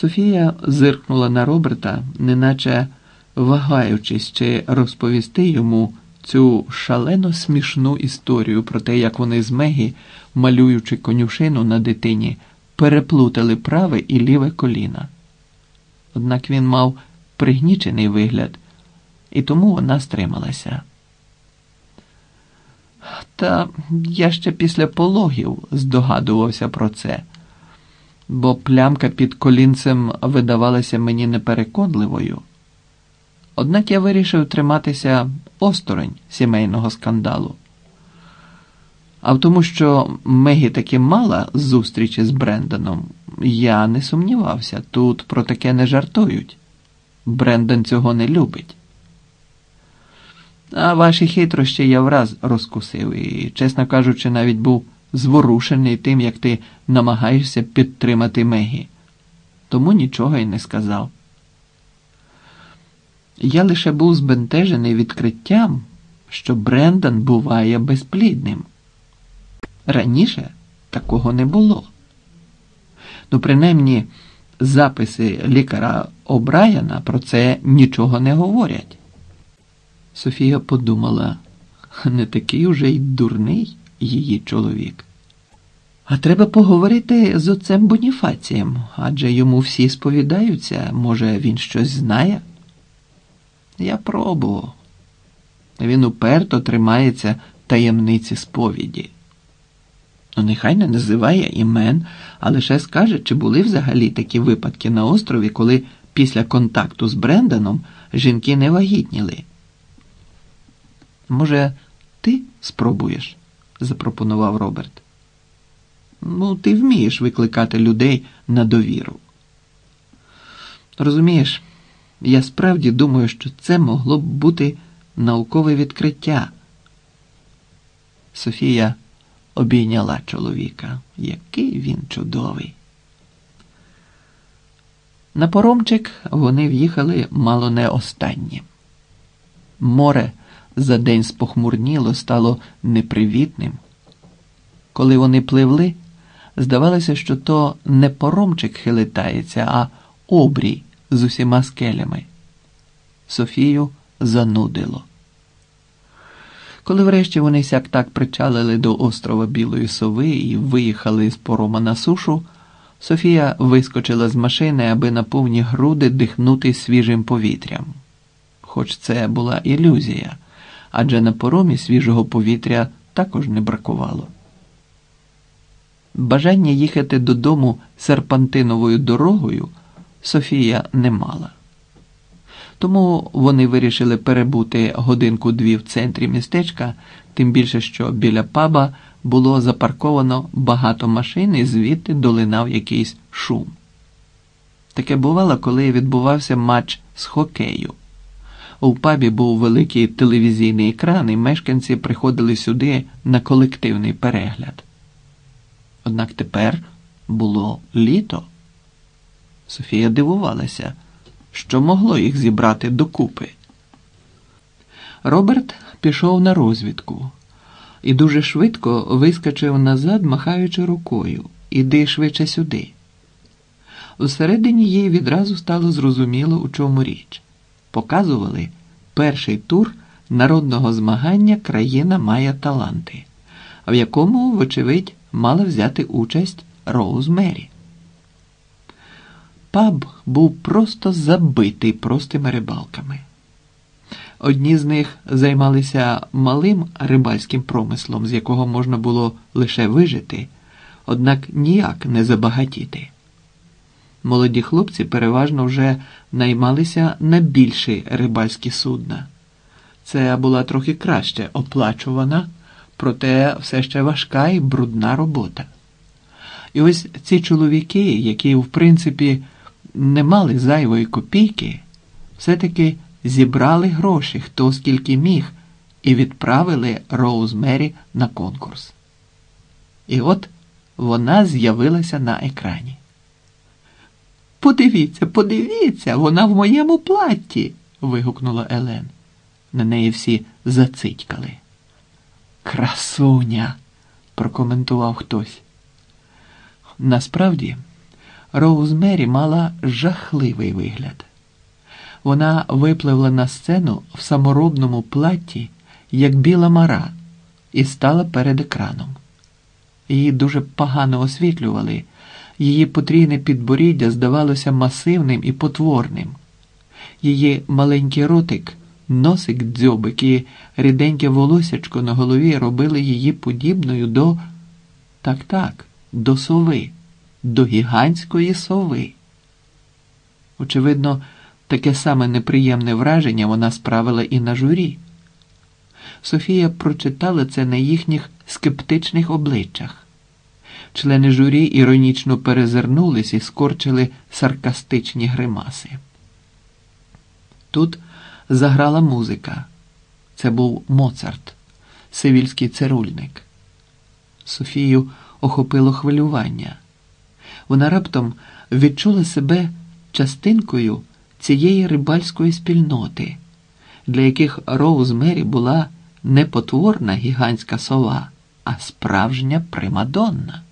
Софія зиркнула на Роберта, неначе вагаючись чи розповісти йому цю шалено смішну історію про те, як вони з Мегі, малюючи конюшину на дитині, переплутали праве і ліве коліна. Однак він мав пригнічений вигляд, і тому вона стрималася. Та я ще після пологів здогадувався про це, бо плямка під колінцем видавалася мені непереконливою. Однак я вирішив триматися осторонь сімейного скандалу. А в тому, що Мегі таки мала зустрічі з Бренданом, я не сумнівався, тут про таке не жартують. Брендан цього не любить. А ваші хитрощі я враз розкусив і, чесно кажучи, навіть був зворушений тим, як ти намагаєшся підтримати Мегі. Тому нічого й не сказав. Я лише був збентежений відкриттям, що Брендан буває безплідним. Раніше такого не було. Ну, принаймні, записи лікаря О'Брайена про це нічого не говорять. Софія подумала, не такий уже й дурний її чоловік. А треба поговорити з отцем Боніфацієм, адже йому всі сповідаються, може, він щось знає. Я пробував. Він уперто тримається таємниці сповіді. Ну, нехай не називає імен, а лише скаже, чи були взагалі такі випадки на острові, коли після контакту з Бренданом жінки не вагітніли. Може, ти спробуєш? Запропонував Роберт. Ну, ти вмієш викликати людей на довіру. Розумієш, я справді думаю, що це могло б бути наукове відкриття. Софія обійняла чоловіка. Який він чудовий. На поромчик вони в'їхали мало не останні. Море за день спохмурніло, стало непривітним. Коли вони пливли, здавалося, що то не поромчик хилитається, а обрій з усіма скелями. Софію занудило. Коли врешті вони сяк так причалили до острова Білої Сови і виїхали з порома на сушу, Софія вискочила з машини, аби на повні груди дихнути свіжим повітрям. Хоч це була ілюзія, адже на поромі свіжого повітря також не бракувало. Бажання їхати додому серпантиновою дорогою Софія не мала. Тому вони вирішили перебути годинку-дві в центрі містечка, тим більше, що біля паба було запарковано багато машин і звідти долинав якийсь шум. Таке бувало, коли відбувався матч з хокею. У пабі був великий телевізійний екран, і мешканці приходили сюди на колективний перегляд. Однак тепер було літо. Софія дивувалася що могло їх зібрати докупи. Роберт пішов на розвідку і дуже швидко вискочив назад, махаючи рукою. Іди швидше сюди. Усередині їй відразу стало зрозуміло, у чому річ. Показували перший тур народного змагання Країна має таланти, в якому, вочевидь, мала взяти участь Роуз Мері. Паб був просто забитий простими рибалками. Одні з них займалися малим рибальським промислом, з якого можна було лише вижити, однак ніяк не забагатіти. Молоді хлопці переважно вже наймалися на більші рибальські судна. Це була трохи краще оплачувана, проте все ще важка і брудна робота. І ось ці чоловіки, які, в принципі, не мали зайвої копійки, все-таки зібрали гроші хто скільки міг, і відправили Роуз Мері на конкурс. І от вона з'явилася на екрані. Подивіться, подивіться, вона в моєму платті. вигукнула Елен. На неї всі зацитькали. Красуня, прокоментував хтось. Насправді. Роузмері мала жахливий вигляд. Вона випливла на сцену в саморобному платті, як біла мара, і стала перед екраном. Її дуже погано освітлювали, її потрійне підборіддя здавалося масивним і потворним. Її маленький ротик, носик дзьобик і ріденьке волосячко на голові робили її подібною до так так, до сови, до гігантської сови. Очевидно, таке саме неприємне враження вона справила і на журі. Софія прочитала це на їхніх скептичних обличчях. Члени журі іронічно перезирнулись і скорчили саркастичні гримаси. Тут заграла музика. Це був Моцарт, сивільський цирульник. Софію охопило хвилювання. Вона раптом відчула себе частинкою цієї рибальської спільноти, для яких Роуз Мері була не потворна гігантська сова, а справжня примадонна.